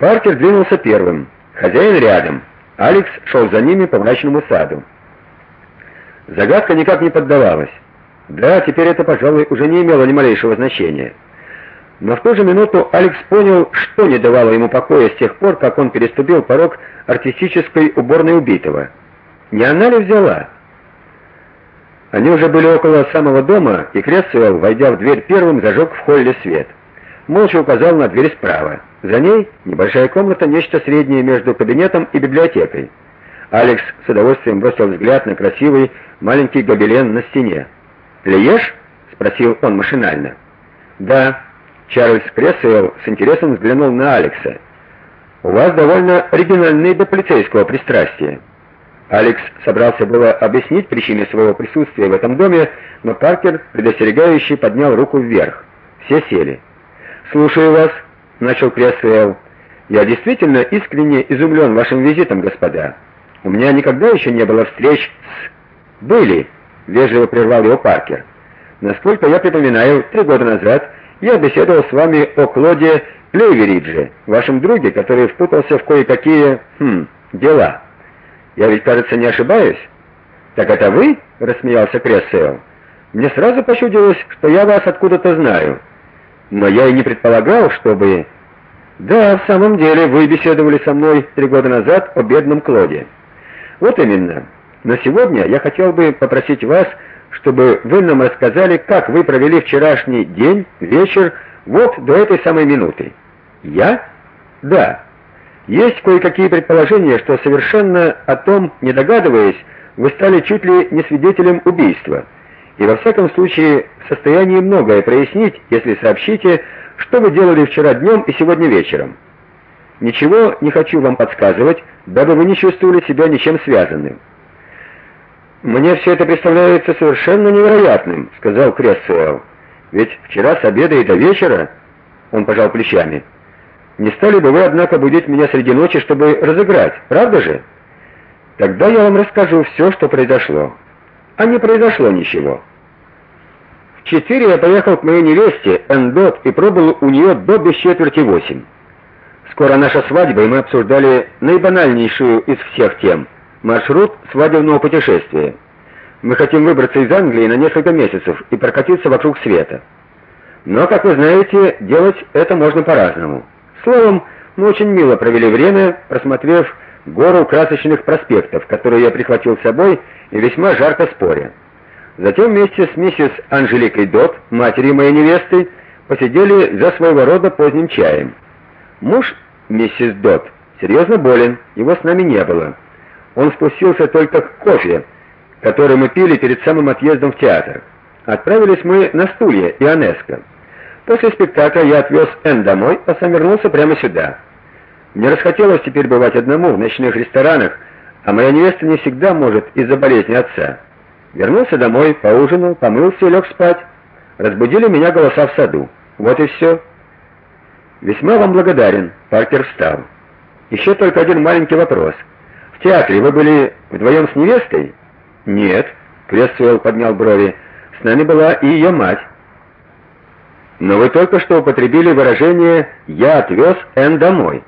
Паркер двинулся первым, хозяин рядом. Алекс шел за ними по мрачному саду. Загадка никак не поддавалась. Да, теперь это, пожалуй, уже не имело ни малейшего значения. Но в ту же минуту Алекс понял, что не давало ему покоя с тех пор, как он переступил порог артистической уборной убитого. Не она ли взяла? Они уже были около самого дома, и Кресвелл, войдя в дверь первым, зажег в холле свет. Молча указал на дверь справа. За ней небольшая комната, нечто среднее между кабинетом и библиотекой. Алекс с удовольствием бросил взгляд на красивый маленький гобелен на стене. "Леешь?" спросил он машинально. "Да." Чарльз Кресвелл с интересом взглянул на Алекса. У вас довольно оригинальные до полицейского пристрастия. Алекс собрался было объяснить причины своего присутствия в этом доме, но Паркер предостерегающе поднял руку вверх. Все сели. "Слушаю вас", начал Кресвелл. "Я действительно искренне изумлен вашим визитом, господа. У меня никогда еще не было встреч с были", вежливо прервал его Паркер. "Насколько я припоминаю, три года назад я беседовал с вами о Клоде Плейверидже, вашем друге, который впутался в кое-какие, хм, дела. Я ведь, кажется, не ошибаюсь. Так это вы? рассмеялся Крессел. Мне сразу почудилось, что я вас откуда-то знаю. Но я и не предполагал, чтобы Да, в самом деле, вы беседовали со мной три года назад о бедном Клоде. Вот именно. Но сегодня я хотел бы попросить вас чтобы вы нам рассказали, как вы провели вчерашний день, вечер, вот до этой самой минуты. Я? Да. Есть кое-какие предположения, что совершенно о том не догадываясь, вы стали чуть ли не свидетелем убийства. И во всяком случае, в состоянии многое прояснить, если сообщите, что вы делали вчера днем и сегодня вечером. Ничего не хочу вам подсказывать, дабы вы не чувствовали себя ничем связанным. Мне все это представляется совершенно невероятным, сказал Крессуэлл. Ведь вчера с обеда и до вечера, он пожал плечами. Не стали бы вы однако будить меня среди ночи, чтобы разыграть, правда же? Тогда я вам расскажу все, что произошло. А не произошло ничего. В четыре я поехал к моей невесте, Эндот, и пробыл у нее до без четверти восемь. Скоро наша свадьба, и мы обсуждали наибанальнейшую из всех тем — маршрут свадебного путешествия. Мы хотим выбраться из Англии на несколько месяцев и прокатиться вокруг света. Но, как вы знаете, делать это можно по-разному. Словом, мы очень мило провели время, просмотрев гору красочных проспектов, которые я прихватил с собой, и весьма жарко споря. Затем вместе с миссис Анжеликой Дот, матерью моей невесты, посидели за своего рода поздним чаем. Муж миссис Дот серьезно болен, его с нами не было. Он спустился только к кофе, который мы пили перед самым отъездом в театр. Отправились мы на стулья Ионеско. После спектакля я отвез Энн домой, а сам вернулся прямо сюда. Мне расхотелось теперь бывать одному в ночных ресторанах, а моя невеста не всегда может из-за болезни отца. Вернулся домой, поужинал, помылся и лег спать. Разбудили меня голоса в саду. Вот и все. Весьма вам благодарен, Паркер встал. Еще только один маленький вопрос. В театре вы были вдвоем с невестой? Нет, Кресвелл поднял брови. С нами была и ее мать. Но вы только что употребили выражение я отвез Энн домой.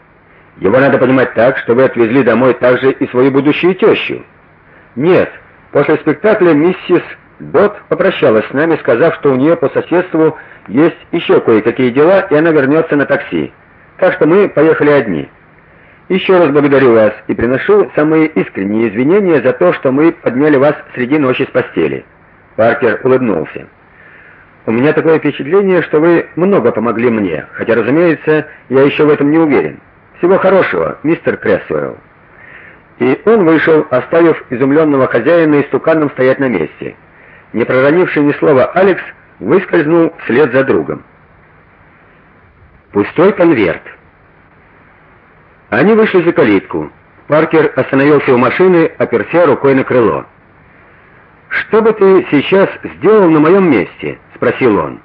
Его надо понимать так, что вы отвезли домой также и свою будущую тещу. Нет, после спектакля миссис Дот попрощалась с нами, сказав, что у нее по соседству есть еще кое-какие дела, и она вернется на такси. Так что мы поехали одни. Еще раз благодарю вас и приношу самые искренние извинения за то, что мы подняли вас среди ночи с постели. Паркер улыбнулся. У меня такое впечатление, что вы много помогли мне, хотя, разумеется, я еще в этом не уверен. Всего хорошего, мистер Крессуэлл. И он вышел, оставив изумленного хозяина истуканом стоять на месте. Не проронивший ни слова, Алекс выскользнул вслед за другом. Пустой конверт. Они вышли за калитку. Паркер остановился у машины, оперся рукой на крыло. "Что бы ты сейчас сделал на моем месте?" спросил он.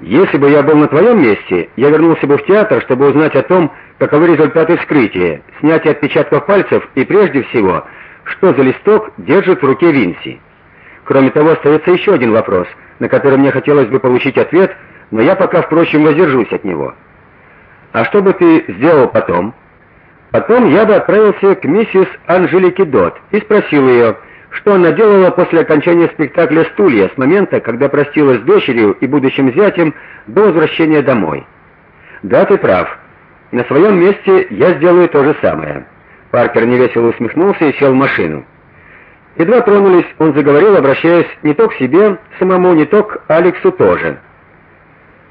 "Если бы я был на твоем месте, я вернулся бы в театр, чтобы узнать о том, каковы результаты вскрытия, снятия отпечатков пальцев и прежде всего, что за листок держит в руке Винси. Кроме того, остается еще один вопрос, на который мне хотелось бы получить ответ, но я пока, впрочем, воздержусь от него. А что бы ты сделал потом? Потом я бы отправился к миссис Анжелике Дот и спросил ее, что она делала после окончания спектакля Стулья с момента, когда простилась с дочерью и будущим зятем до возвращения домой. Да, ты прав. На своем месте я сделаю то же самое. Паркер невесело усмехнулся и сел в машину. Едва тронулись, он заговорил, обращаясь не то к себе самому, не то к Алексу тоже.